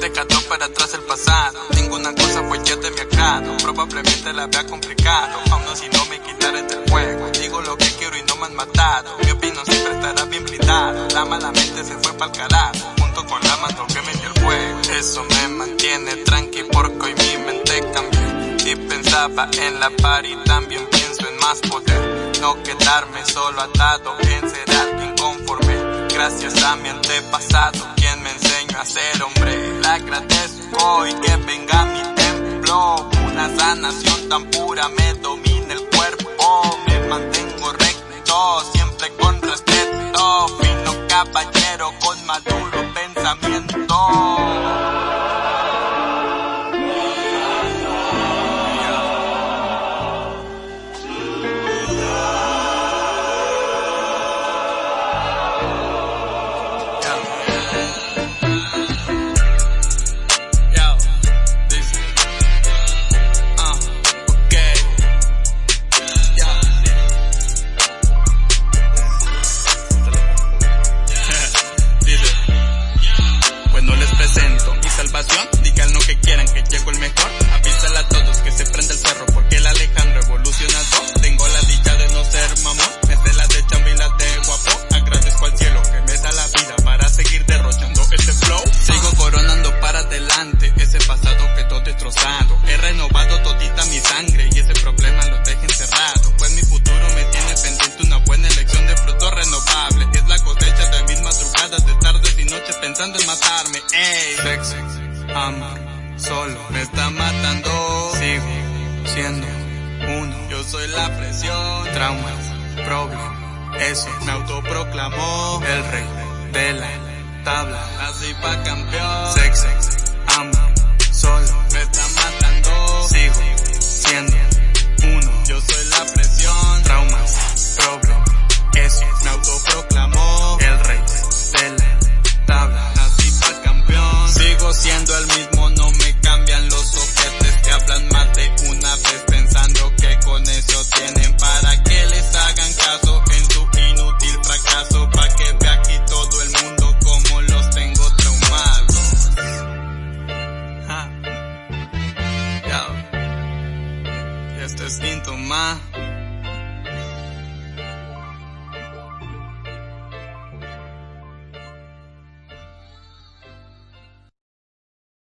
dejando para atrás el pasado. Ninguna cosa fue ya de mi agrado, probablemente la había complicado. Aún así no me quitaré del juego. Digo lo que quiero y no me han matado. Mi opinión siempre estará bien blindado. La mala mente se fue pa'l carajo, junto con la mano que me dio el juego. Eso me mantiene tranqui porque hoy mi mente cambió. Y pensaba en la par y también pienso en más poder. No quedarme solo atado en ser alguien conforme. Gracias a mi antepasado, ser hombre. Le agradezco y que venga mi templo. Una sanación tan pura me domina el cuerpo. Me mantengo recto, siempre con respeto. Fino caballero con maduro pensando en matarme, ey, sexo, amor, solo me está matando, sigo siendo uno, yo soy la presión, traumas, problem, eso me autoproclamó el rey de la tabla, así pa' campeón, sexo, amor, este es síntoma